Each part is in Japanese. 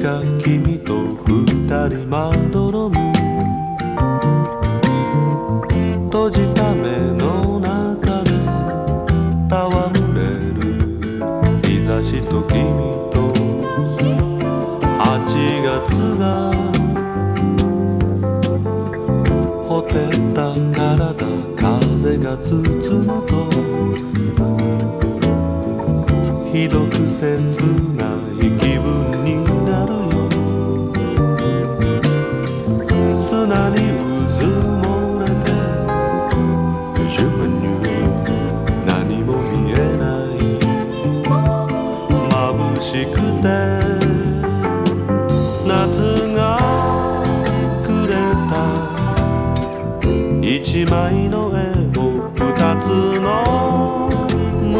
君と二人まどろむ。閉じた目の中で戯れる。日差しと君と8月がほてった体風が包むとひどく切ない枚の絵を二つの胸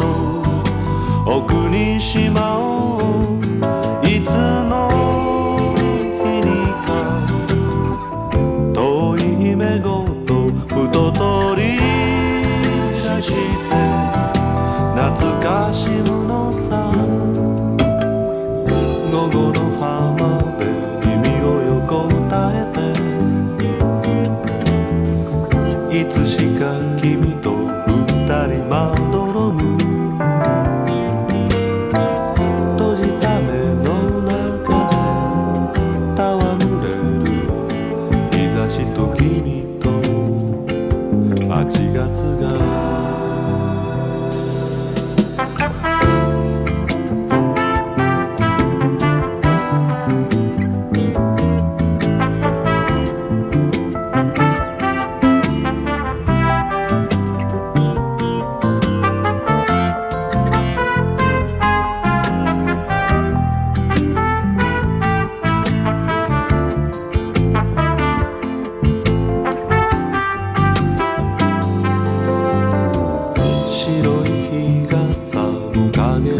の奥にしまおう。君と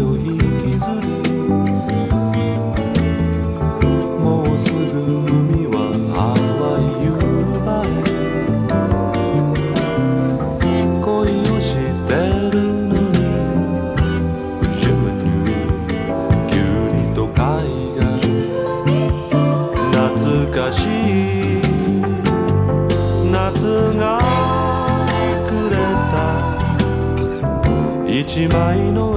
を引きずりもうすぐ海は淡い夕張へ恋をしてるのに自分に急に都会が。懐かしい夏がくれた一枚の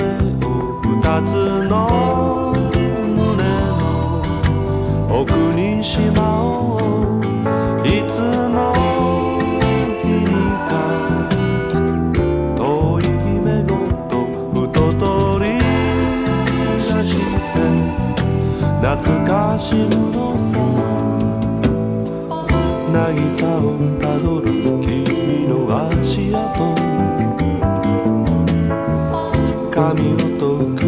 夏の胸の奥にしまおういつも次か遠い夢ごとふと取り出して懐かしむのさ渚をたどる君の足跡。髪を解く